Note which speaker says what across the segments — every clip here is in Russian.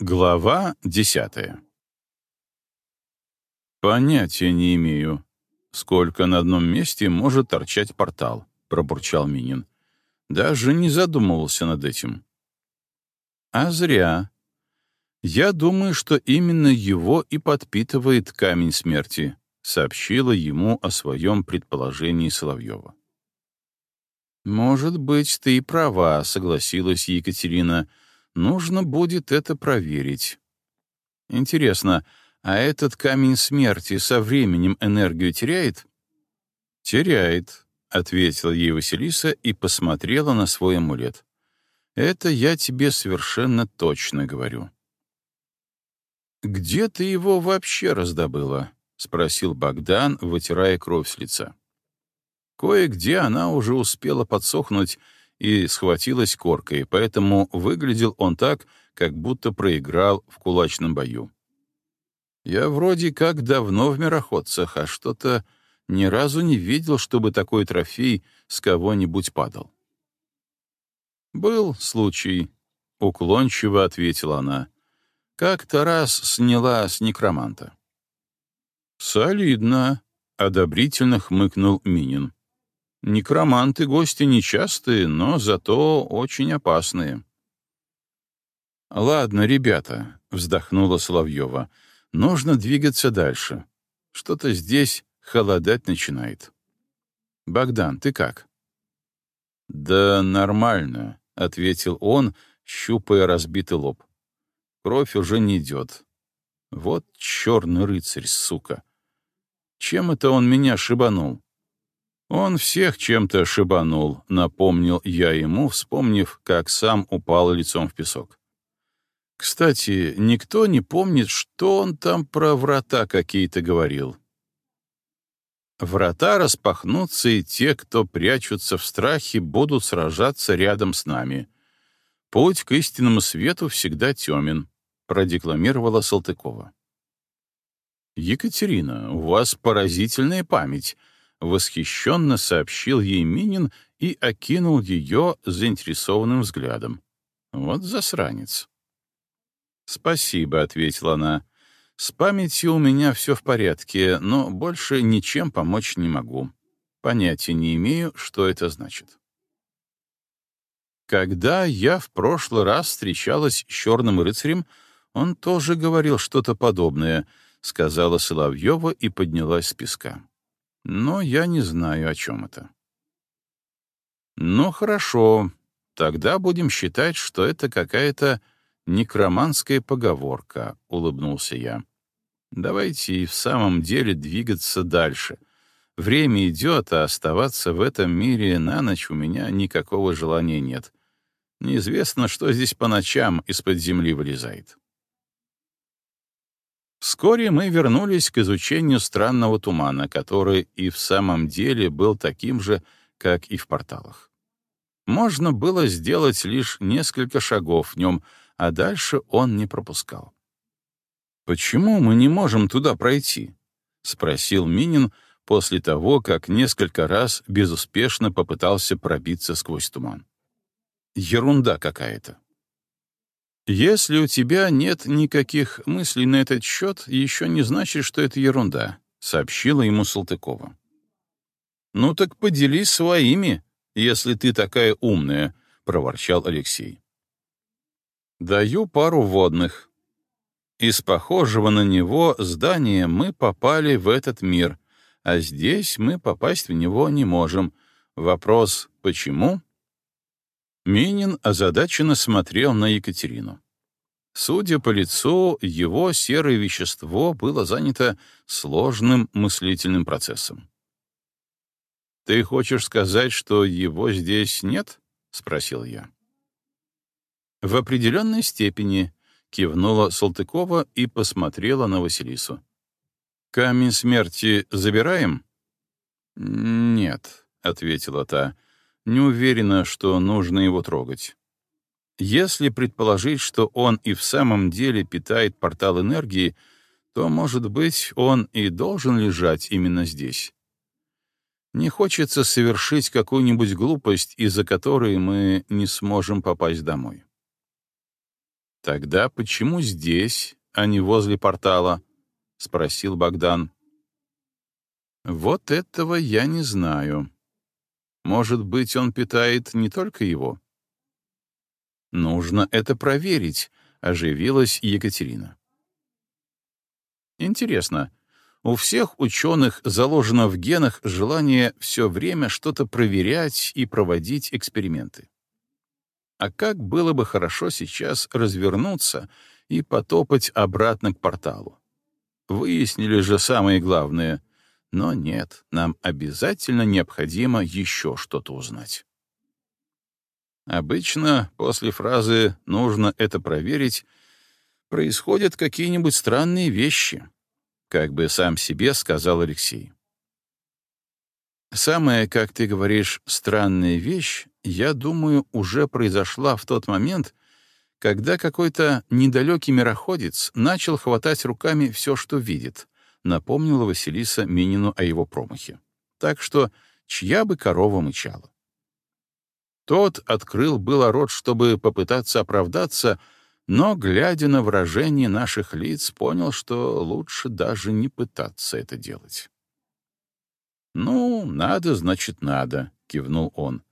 Speaker 1: Глава десятая «Понятия не имею, сколько на одном месте может торчать портал», — пробурчал Минин. «Даже не задумывался над этим». «А зря. Я думаю, что именно его и подпитывает камень смерти», — сообщила ему о своем предположении Соловьева. «Может быть, ты и права», — согласилась Екатерина, — Нужно будет это проверить. Интересно, а этот камень смерти со временем энергию теряет? Теряет, ответила ей Василиса и посмотрела на свой амулет. Это я тебе совершенно точно говорю. Где ты его вообще раздобыла? спросил Богдан, вытирая кровь с лица. Кое-где она уже успела подсохнуть, и схватилась коркой, поэтому выглядел он так, как будто проиграл в кулачном бою. Я вроде как давно в мироходцах, а что-то ни разу не видел, чтобы такой трофей с кого-нибудь падал. «Был случай», — уклончиво ответила она. «Как-то раз сняла с некроманта». «Солидно», — одобрительно хмыкнул Минин. Некроманты гости нечастые, но зато очень опасные. «Ладно, ребята», — вздохнула Соловьева, — «нужно двигаться дальше. Что-то здесь холодать начинает». «Богдан, ты как?» «Да нормально», — ответил он, щупая разбитый лоб. «Кровь уже не идет. Вот черный рыцарь, сука. Чем это он меня шибанул?» Он всех чем-то шибанул, напомнил я ему, вспомнив, как сам упал лицом в песок. Кстати, никто не помнит, что он там про врата какие-то говорил. Врата распахнутся, и те, кто прячутся в страхе, будут сражаться рядом с нами. Путь к истинному свету всегда темен, продекламировала Салтыкова. Екатерина, у вас поразительная память, — восхищенно сообщил ей Минин и окинул ее заинтересованным взглядом. «Вот засранец». «Спасибо», — ответила она. «С памятью у меня все в порядке, но больше ничем помочь не могу. Понятия не имею, что это значит». Когда я в прошлый раз встречалась с черным рыцарем, он тоже говорил что-то подобное, — сказала Соловьева и поднялась с песка но я не знаю, о чем это. Ну, хорошо, тогда будем считать, что это какая-то некроманская поговорка, — улыбнулся я. Давайте и в самом деле двигаться дальше. Время идет, а оставаться в этом мире на ночь у меня никакого желания нет. Неизвестно, что здесь по ночам из-под земли вылезает. Вскоре мы вернулись к изучению странного тумана, который и в самом деле был таким же, как и в порталах. Можно было сделать лишь несколько шагов в нем, а дальше он не пропускал. «Почему мы не можем туда пройти?» — спросил Минин после того, как несколько раз безуспешно попытался пробиться сквозь туман. «Ерунда какая-то». Если у тебя нет никаких мыслей на этот счет, еще не значит, что это ерунда, сообщила ему Салтыкова. Ну так поделись своими, если ты такая умная, проворчал Алексей. Даю пару водных. Из похожего на него здания мы попали в этот мир, а здесь мы попасть в него не можем. Вопрос «почему?» Минин озадаченно смотрел на Екатерину. Судя по лицу, его серое вещество было занято сложным мыслительным процессом. «Ты хочешь сказать, что его здесь нет?» — спросил я. «В определенной степени», — кивнула Салтыкова и посмотрела на Василису. «Камень смерти забираем?» «Нет», — ответила та, — не уверена, что нужно его трогать. Если предположить, что он и в самом деле питает портал энергии, то, может быть, он и должен лежать именно здесь. Не хочется совершить какую-нибудь глупость, из-за которой мы не сможем попасть домой. Тогда почему здесь, а не возле портала? спросил Богдан. Вот этого я не знаю. Может быть, он питает не только его? Нужно это проверить, оживилась Екатерина. Интересно, у всех ученых заложено в генах желание все время что-то проверять и проводить эксперименты. А как было бы хорошо сейчас развернуться и потопать обратно к порталу. Выяснили же самое главное. Но нет, нам обязательно необходимо еще что-то узнать. Обычно после фразы «нужно это проверить» происходят какие-нибудь странные вещи, как бы сам себе сказал Алексей. Самая, как ты говоришь, странная вещь, я думаю, уже произошла в тот момент, когда какой-то недалекий мироходец начал хватать руками все, что видит, напомнила Василиса Минину о его промахе. Так что чья бы корова мычала. Тот открыл было рот, чтобы попытаться оправдаться, но, глядя на выражение наших лиц, понял, что лучше даже не пытаться это делать. «Ну, надо, значит, надо», — кивнул он.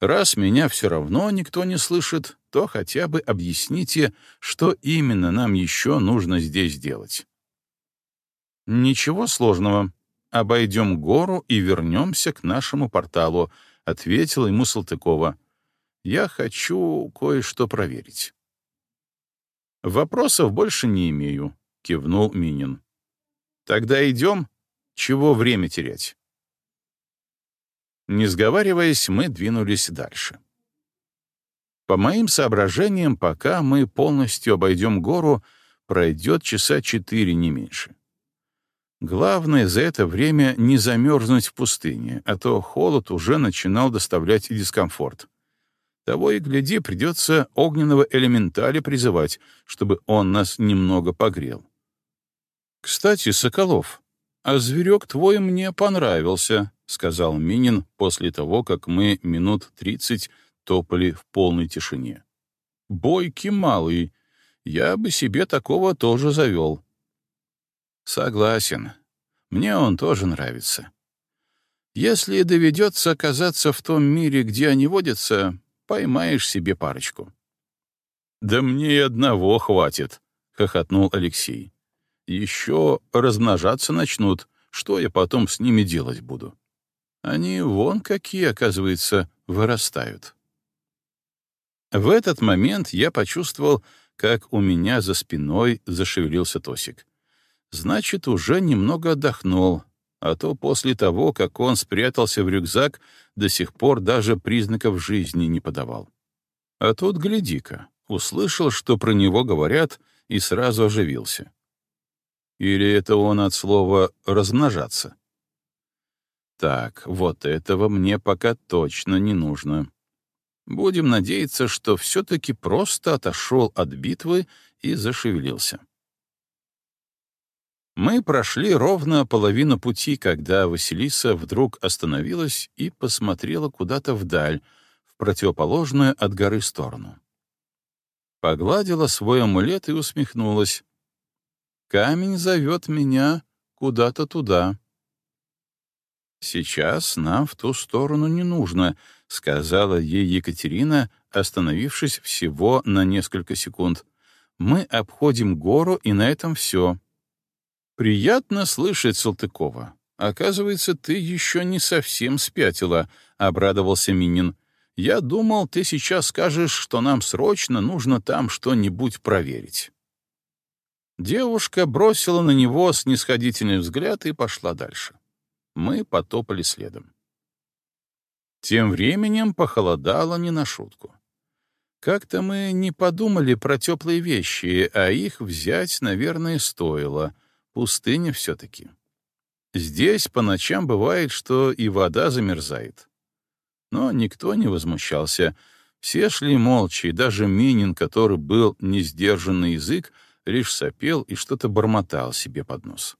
Speaker 1: «Раз меня все равно никто не слышит, то хотя бы объясните, что именно нам еще нужно здесь делать». «Ничего сложного. Обойдем гору и вернемся к нашему порталу», — ответила ему Салтыкова. «Я хочу кое-что проверить». «Вопросов больше не имею», — кивнул Минин. «Тогда идем. Чего время терять?» Не сговариваясь, мы двинулись дальше. По моим соображениям, пока мы полностью обойдем гору, пройдет часа четыре, не меньше. Главное за это время не замерзнуть в пустыне, а то холод уже начинал доставлять дискомфорт. Того и гляди, придется огненного элементаля призывать, чтобы он нас немного погрел. «Кстати, Соколов, а зверек твой мне понравился», — сказал Минин после того, как мы минут тридцать топали в полной тишине. «Бойкий малый. Я бы себе такого тоже завел». «Согласен. Мне он тоже нравится. Если доведется оказаться в том мире, где они водятся, поймаешь себе парочку». «Да мне и одного хватит», — хохотнул Алексей. «Еще размножаться начнут, что я потом с ними делать буду? Они вон какие, оказывается, вырастают». В этот момент я почувствовал, как у меня за спиной зашевелился Тосик. Значит, уже немного отдохнул, а то после того, как он спрятался в рюкзак, до сих пор даже признаков жизни не подавал. А тут, гляди-ка, услышал, что про него говорят, и сразу оживился. Или это он от слова «размножаться»? Так, вот этого мне пока точно не нужно. Будем надеяться, что все-таки просто отошел от битвы и зашевелился. Мы прошли ровно половину пути, когда Василиса вдруг остановилась и посмотрела куда-то вдаль, в противоположную от горы сторону. Погладила свой амулет и усмехнулась. «Камень зовет меня куда-то туда». «Сейчас нам в ту сторону не нужно», — сказала ей Екатерина, остановившись всего на несколько секунд. «Мы обходим гору, и на этом все. «Приятно слышать, Салтыкова. Оказывается, ты еще не совсем спятила», — обрадовался Минин. «Я думал, ты сейчас скажешь, что нам срочно нужно там что-нибудь проверить». Девушка бросила на него снисходительный взгляд и пошла дальше. Мы потопали следом. Тем временем похолодало не на шутку. Как-то мы не подумали про теплые вещи, а их взять, наверное, стоило — Пустыня все-таки. Здесь по ночам бывает, что и вода замерзает. Но никто не возмущался. Все шли молча, и даже Минин, который был не сдержанный язык, лишь сопел и что-то бормотал себе под нос.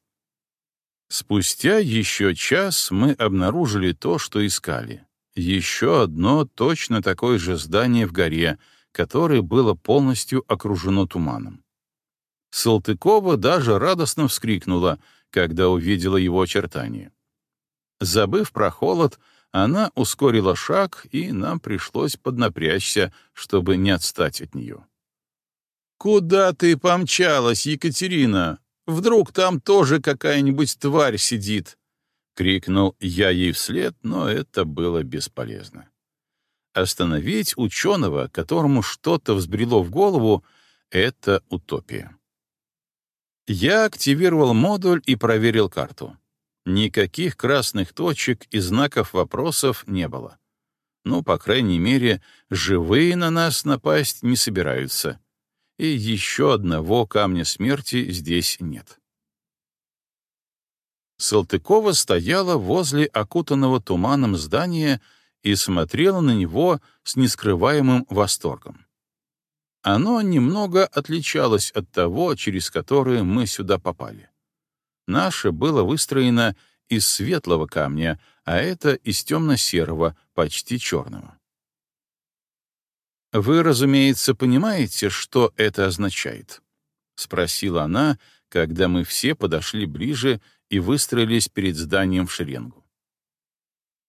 Speaker 1: Спустя еще час мы обнаружили то, что искали. Еще одно точно такое же здание в горе, которое было полностью окружено туманом. Салтыкова даже радостно вскрикнула, когда увидела его очертания. Забыв про холод, она ускорила шаг, и нам пришлось поднапрячься, чтобы не отстать от нее. «Куда ты помчалась, Екатерина? Вдруг там тоже какая-нибудь тварь сидит?» — крикнул я ей вслед, но это было бесполезно. Остановить ученого, которому что-то взбрело в голову, — это утопия. Я активировал модуль и проверил карту. Никаких красных точек и знаков вопросов не было. Ну, по крайней мере, живые на нас напасть не собираются. И еще одного камня смерти здесь нет. Салтыкова стояла возле окутанного туманом здания и смотрела на него с нескрываемым восторгом. Оно немного отличалось от того, через которое мы сюда попали. Наше было выстроено из светлого камня, а это из темно-серого, почти черного. «Вы, разумеется, понимаете, что это означает?» — спросила она, когда мы все подошли ближе и выстроились перед зданием в шеренгу.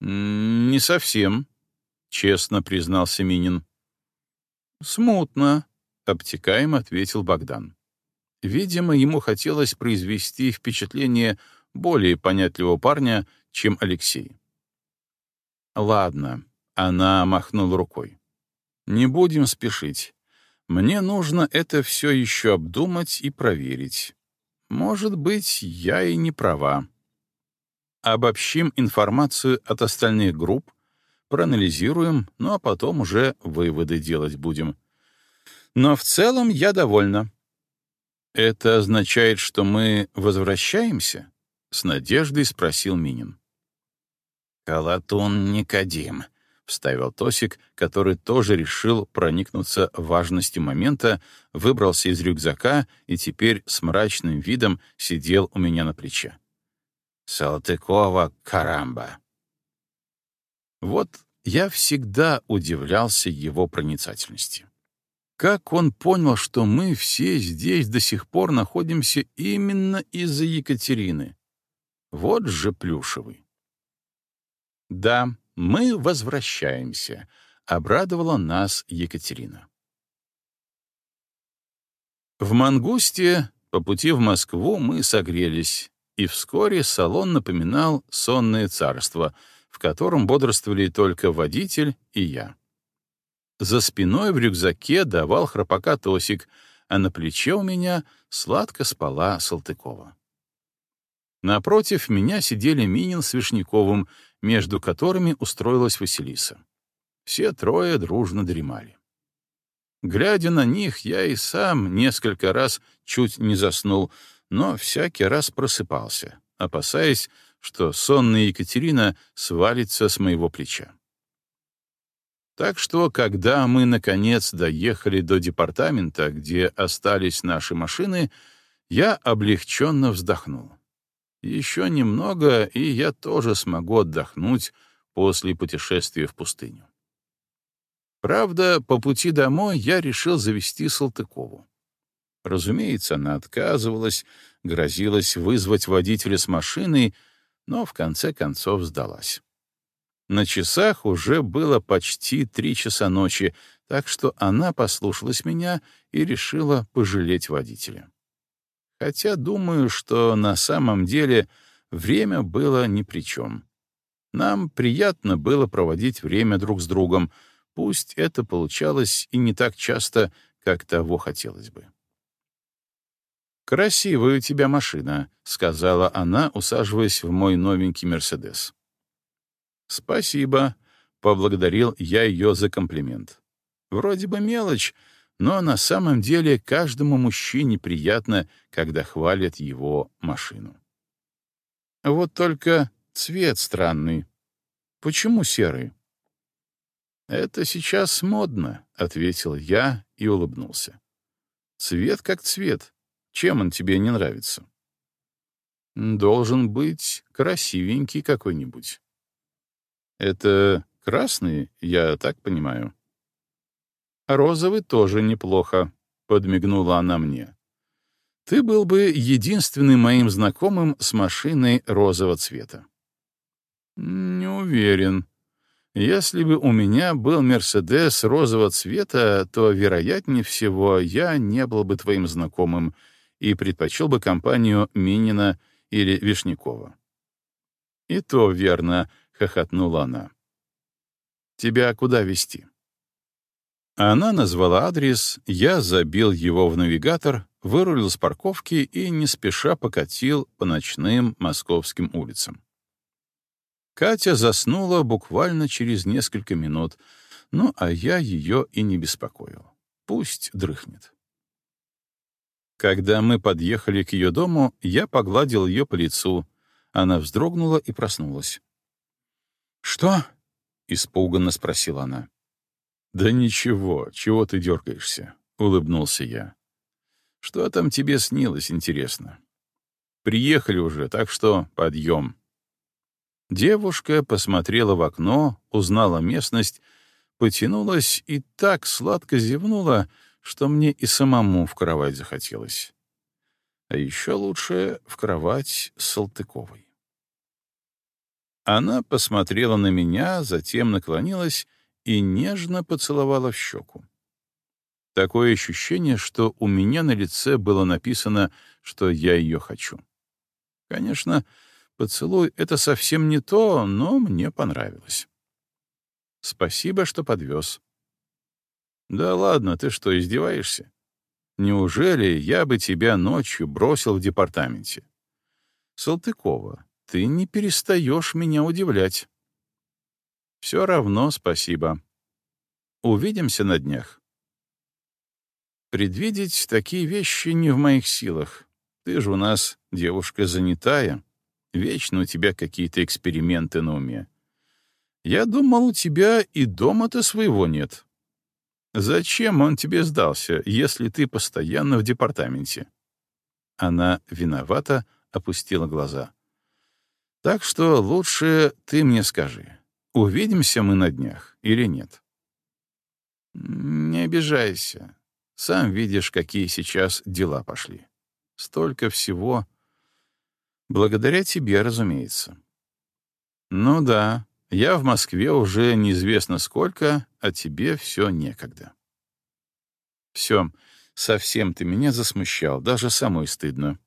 Speaker 1: «Не совсем», — честно признался Минин. «Смутно», — обтекаемо ответил Богдан. Видимо, ему хотелось произвести впечатление более понятливого парня, чем Алексей. «Ладно», — она махнула рукой. «Не будем спешить. Мне нужно это все еще обдумать и проверить. Может быть, я и не права. Обобщим информацию от остальных групп, проанализируем, ну а потом уже выводы делать будем. Но в целом я довольна. Это означает, что мы возвращаемся? С надеждой спросил Минин. Калатун Никодим, — вставил Тосик, который тоже решил проникнуться важностью момента, выбрался из рюкзака и теперь с мрачным видом сидел у меня на плече. «Салтыкова Карамба». Вот я всегда удивлялся его проницательности. Как он понял, что мы все здесь до сих пор находимся именно из-за Екатерины? Вот же плюшевый. Да, мы возвращаемся, обрадовала нас Екатерина. В Мангусте по пути в Москву мы согрелись, и вскоре салон напоминал сонное царство, в котором бодрствовали только водитель и я. За спиной в рюкзаке давал храпака Тосик, а на плече у меня сладко спала Салтыкова. Напротив меня сидели Минин с Вишняковым, между которыми устроилась Василиса. Все трое дружно дремали. Глядя на них, я и сам несколько раз чуть не заснул, но всякий раз просыпался, опасаясь, что сонная Екатерина свалится с моего плеча. Так что, когда мы, наконец, доехали до департамента, где остались наши машины, я облегченно вздохнул. Еще немного, и я тоже смогу отдохнуть после путешествия в пустыню. Правда, по пути домой я решил завести Салтыкову. Разумеется, она отказывалась, грозилась вызвать водителя с машиной, но в конце концов сдалась. На часах уже было почти три часа ночи, так что она послушалась меня и решила пожалеть водителя хотя думаю, что на самом деле время было ни при чем. Нам приятно было проводить время друг с другом, пусть это получалось и не так часто, как того хотелось бы. «Красивая у тебя машина», — сказала она, усаживаясь в мой новенький «Мерседес». «Спасибо», — поблагодарил я ее за комплимент. «Вроде бы мелочь, но на самом деле каждому мужчине приятно, когда хвалят его машину. Вот только цвет странный. Почему серый? «Это сейчас модно», — ответил я и улыбнулся. «Цвет как цвет. Чем он тебе не нравится?» «Должен быть красивенький какой-нибудь». «Это красный, я так понимаю?» Розовый тоже неплохо, — подмигнула она мне. Ты был бы единственным моим знакомым с машиной розового цвета. Не уверен. Если бы у меня был Мерседес розового цвета, то, вероятнее всего, я не был бы твоим знакомым и предпочел бы компанию Минина или Вишнякова. «И то верно», — хохотнула она. «Тебя куда везти?» Она назвала адрес, я забил его в навигатор, вырулил с парковки и не спеша покатил по ночным московским улицам. Катя заснула буквально через несколько минут, ну а я ее и не беспокоил. Пусть дрыхнет. Когда мы подъехали к ее дому, я погладил ее по лицу. Она вздрогнула и проснулась. «Что?» — испуганно спросила она. «Да ничего, чего ты дергаешься?» — улыбнулся я. «Что там тебе снилось, интересно? Приехали уже, так что подъем». Девушка посмотрела в окно, узнала местность, потянулась и так сладко зевнула, что мне и самому в кровать захотелось. А еще лучше в кровать с Салтыковой. Она посмотрела на меня, затем наклонилась и нежно поцеловала в щеку. Такое ощущение, что у меня на лице было написано, что я ее хочу. Конечно, поцелуй — это совсем не то, но мне понравилось. Спасибо, что подвез. Да ладно, ты что, издеваешься? Неужели я бы тебя ночью бросил в департаменте? Салтыкова, ты не перестаешь меня удивлять. Все равно спасибо. Увидимся на днях. Предвидеть такие вещи не в моих силах. Ты же у нас девушка занятая. Вечно у тебя какие-то эксперименты на уме. Я думал, у тебя и дома-то своего нет. Зачем он тебе сдался, если ты постоянно в департаменте? Она виновата опустила глаза. Так что лучше ты мне скажи, Увидимся мы на днях или нет? Не обижайся. Сам видишь, какие сейчас дела пошли. Столько всего. Благодаря тебе, разумеется. Ну да, я в Москве уже неизвестно сколько, а тебе все некогда. Все, совсем ты меня засмущал, даже самой стыдно.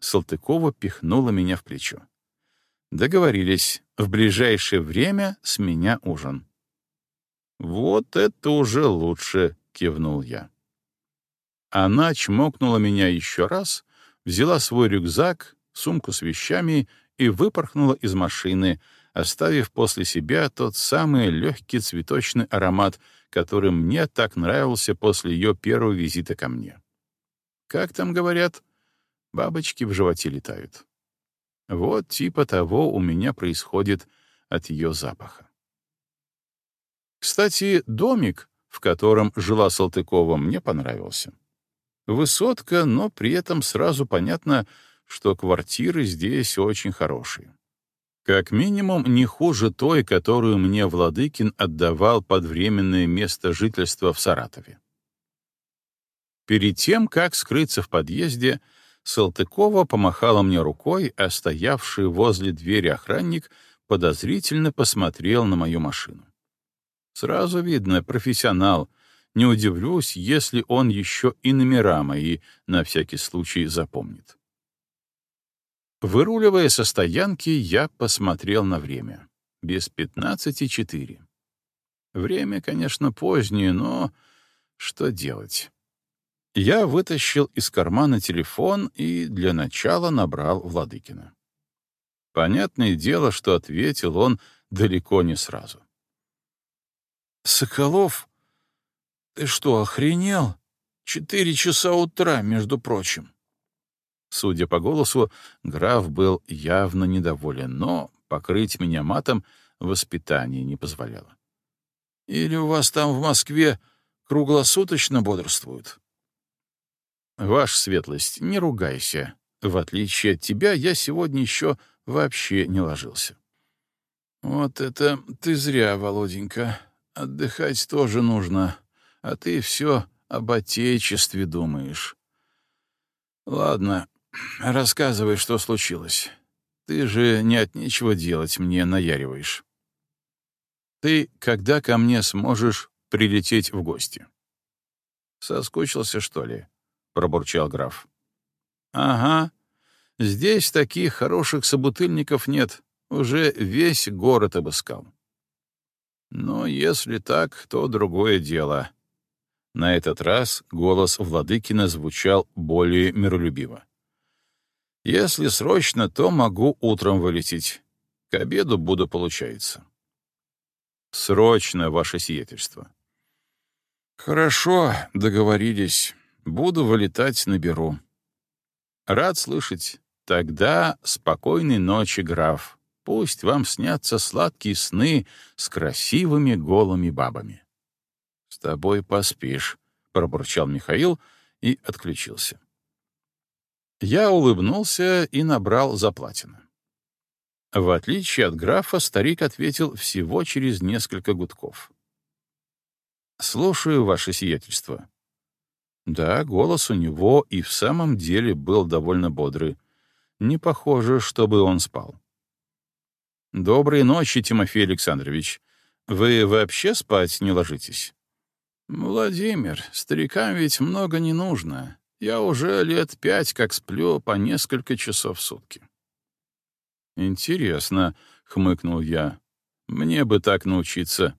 Speaker 1: Салтыкова пихнула меня в плечо. Договорились, в ближайшее время с меня ужин. «Вот это уже лучше», — кивнул я. Она чмокнула меня еще раз, взяла свой рюкзак, сумку с вещами и выпорхнула из машины, оставив после себя тот самый легкий цветочный аромат, который мне так нравился после ее первого визита ко мне. Как там говорят, бабочки в животе летают. Вот типа того у меня происходит от ее запаха. Кстати, домик, в котором жила Салтыкова, мне понравился. Высотка, но при этом сразу понятно, что квартиры здесь очень хорошие. Как минимум, не хуже той, которую мне Владыкин отдавал под временное место жительства в Саратове. Перед тем, как скрыться в подъезде, Салтыкова помахала мне рукой, а стоявший возле двери охранник подозрительно посмотрел на мою машину. Сразу видно, профессионал. Не удивлюсь, если он еще и номера мои на всякий случай запомнит. Выруливая со стоянки, я посмотрел на время. Без пятнадцати четыре. Время, конечно, позднее, но что делать? Я вытащил из кармана телефон и для начала набрал Владыкина. Понятное дело, что ответил он далеко не сразу. «Соколов, ты что, охренел? Четыре часа утра, между прочим». Судя по голосу, граф был явно недоволен, но покрыть меня матом воспитание не позволяло. «Или у вас там в Москве круглосуточно бодрствуют?» «Ваша светлость, не ругайся. В отличие от тебя, я сегодня еще вообще не ложился». «Вот это ты зря, Володенька. Отдыхать тоже нужно, а ты все об отечестве думаешь. Ладно, рассказывай, что случилось. Ты же не от нечего делать мне наяриваешь. Ты когда ко мне сможешь прилететь в гости? Соскучился, что ли? Пробурчал граф. Ага. Здесь таких хороших собутыльников нет. Уже весь город обыскал. Но если так, то другое дело. На этот раз голос Владыкина звучал более миролюбиво. Если срочно, то могу утром вылететь. К обеду буду, получается. Срочно, ваше сиятельство. Хорошо, договорились. Буду вылетать, наберу. Рад слышать. Тогда спокойной ночи, граф. Пусть вам снятся сладкие сны с красивыми голыми бабами. — С тобой поспишь, — пробурчал Михаил и отключился. Я улыбнулся и набрал заплатину. В отличие от графа, старик ответил всего через несколько гудков. «Слушаю, ваше сиятельство». Да, голос у него и в самом деле был довольно бодрый. Не похоже, чтобы он спал. «Доброй ночи, Тимофей Александрович. Вы вообще спать не ложитесь?» «Владимир, старикам ведь много не нужно. Я уже лет пять как сплю по несколько часов в сутки. «Интересно», — хмыкнул я. «Мне бы так научиться.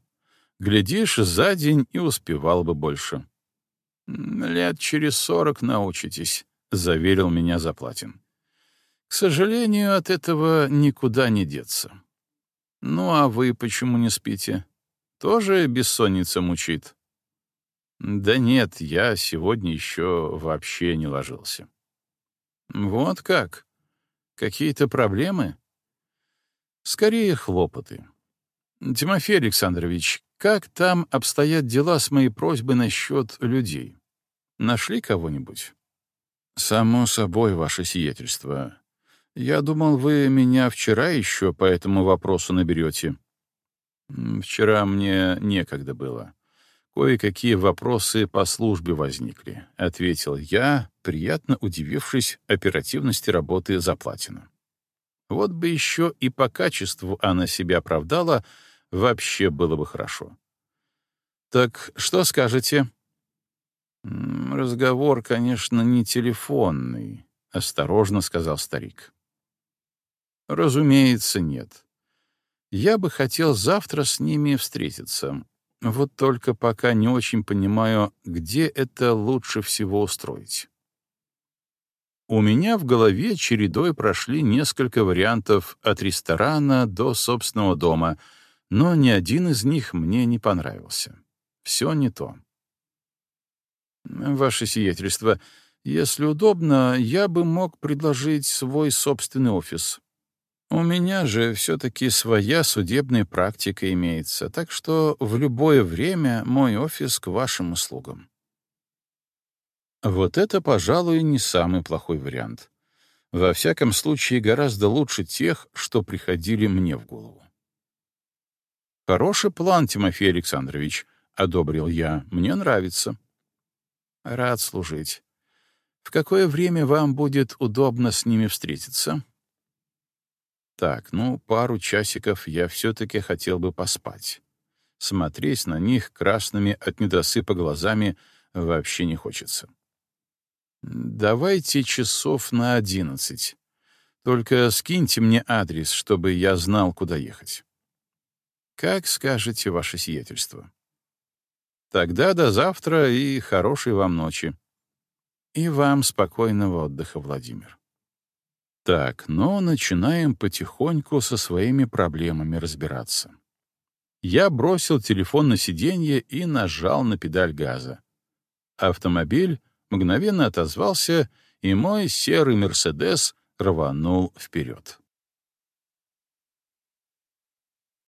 Speaker 1: Глядишь, за день и успевал бы больше». «Лет через сорок научитесь», — заверил меня Заплатин. «К сожалению, от этого никуда не деться». «Ну а вы почему не спите? Тоже бессонница мучит?» Да нет, я сегодня еще вообще не ложился. Вот как? Какие-то проблемы? Скорее, хлопоты. Тимофей Александрович, как там обстоят дела с моей просьбой насчет людей? Нашли кого-нибудь? Само собой, ваше сиятельство. Я думал, вы меня вчера еще по этому вопросу наберете. Вчера мне некогда было. «Кое-какие вопросы по службе возникли», — ответил я, приятно удивившись оперативности работы Заплатина. Вот бы еще и по качеству она себя оправдала, вообще было бы хорошо. «Так что скажете?» «Разговор, конечно, не телефонный», — осторожно сказал старик. «Разумеется, нет. Я бы хотел завтра с ними встретиться, вот только пока не очень понимаю, где это лучше всего устроить. У меня в голове чередой прошли несколько вариантов от ресторана до собственного дома, но ни один из них мне не понравился. Все не то. Ваше сиятельство, если удобно, я бы мог предложить свой собственный офис. У меня же все-таки своя судебная практика имеется, так что в любое время мой офис к вашим услугам. Вот это, пожалуй, не самый плохой вариант. Во всяком случае, гораздо лучше тех, что приходили мне в голову. «Хороший план, Тимофей Александрович», — одобрил я. «Мне нравится». «Рад служить. В какое время вам будет удобно с ними встретиться?» Так, ну, пару часиков я все-таки хотел бы поспать. Смотреть на них красными от недосыпа глазами вообще не хочется. Давайте часов на одиннадцать. Только скиньте мне адрес, чтобы я знал, куда ехать. Как скажете, ваше сиятельство. Тогда до завтра и хорошей вам ночи. И вам спокойного отдыха, Владимир. Так, но начинаем потихоньку со своими проблемами разбираться. Я бросил телефон на сиденье и нажал на педаль газа. Автомобиль мгновенно отозвался, и мой серый «Мерседес» рванул вперед.